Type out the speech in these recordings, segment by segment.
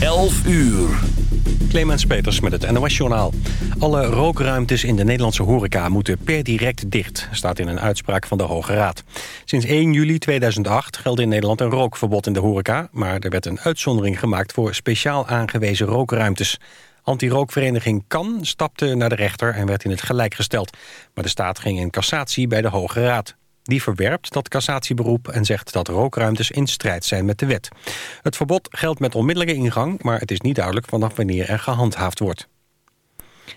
11 uur. Clemens Peters met het NOS-journaal. Alle rookruimtes in de Nederlandse horeca moeten per direct dicht... staat in een uitspraak van de Hoge Raad. Sinds 1 juli 2008 geldt in Nederland een rookverbod in de horeca... maar er werd een uitzondering gemaakt voor speciaal aangewezen rookruimtes. Anti-rookvereniging KAN stapte naar de rechter en werd in het gelijk gesteld. Maar de staat ging in cassatie bij de Hoge Raad. Die verwerpt dat cassatieberoep en zegt dat rookruimtes in strijd zijn met de wet. Het verbod geldt met onmiddellijke ingang, maar het is niet duidelijk vanaf wanneer er gehandhaafd wordt.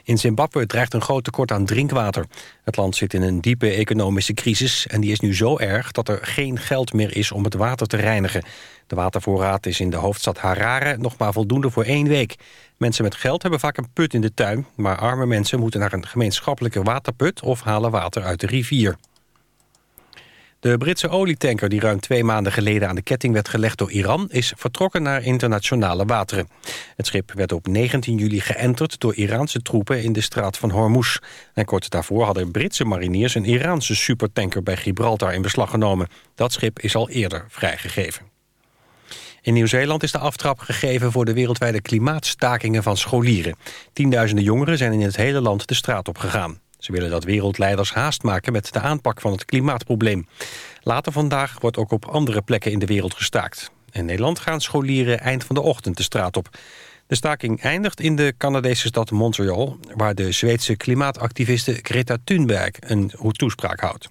In Zimbabwe dreigt een groot tekort aan drinkwater. Het land zit in een diepe economische crisis en die is nu zo erg dat er geen geld meer is om het water te reinigen. De watervoorraad is in de hoofdstad Harare nog maar voldoende voor één week. Mensen met geld hebben vaak een put in de tuin, maar arme mensen moeten naar een gemeenschappelijke waterput of halen water uit de rivier. De Britse olietanker die ruim twee maanden geleden aan de ketting werd gelegd door Iran... is vertrokken naar internationale wateren. Het schip werd op 19 juli geënterd door Iraanse troepen in de straat van Hormuz. En kort daarvoor hadden Britse mariniers een Iraanse supertanker bij Gibraltar in beslag genomen. Dat schip is al eerder vrijgegeven. In Nieuw-Zeeland is de aftrap gegeven voor de wereldwijde klimaatstakingen van scholieren. Tienduizenden jongeren zijn in het hele land de straat op gegaan. Ze willen dat wereldleiders haast maken met de aanpak van het klimaatprobleem. Later vandaag wordt ook op andere plekken in de wereld gestaakt. In Nederland gaan scholieren eind van de ochtend de straat op. De staking eindigt in de Canadese stad Montreal... waar de Zweedse klimaatactiviste Greta Thunberg een toespraak houdt.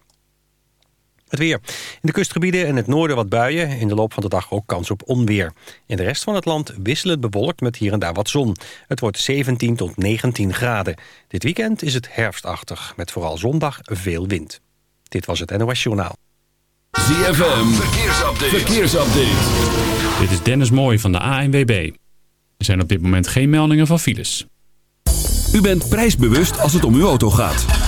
Het weer. In de kustgebieden en het noorden wat buien. In de loop van de dag ook kans op onweer. In de rest van het land wisselend bewolkt met hier en daar wat zon. Het wordt 17 tot 19 graden. Dit weekend is het herfstachtig. Met vooral zondag veel wind. Dit was het NOS Journaal. ZFM. Verkeersupdate. Verkeersupdate. Dit is Dennis Mooij van de ANWB. Er zijn op dit moment geen meldingen van files. U bent prijsbewust als het om uw auto gaat.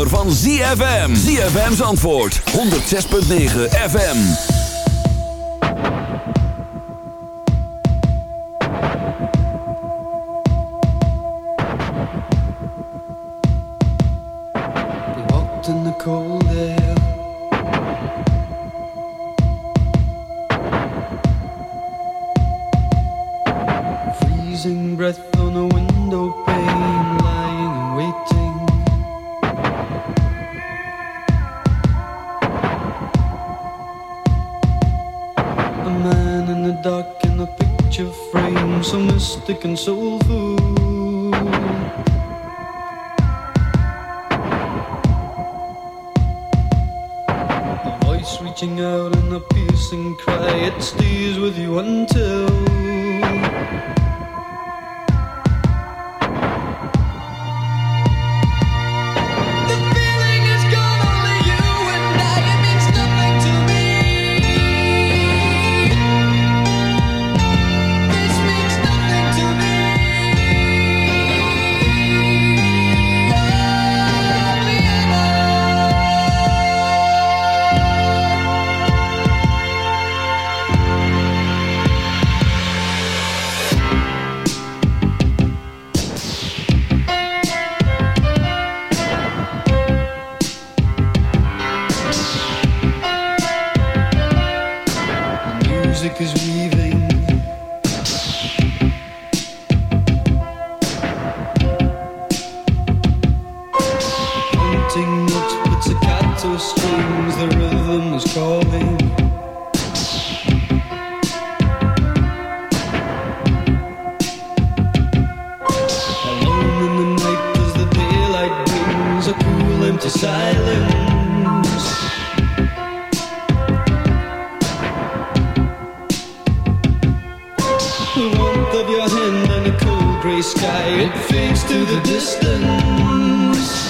zomer van ZFM. ZFM's antwoord. 106.9 FM. We walked in the cold air. console gray sky, it fades to the distance.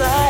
side.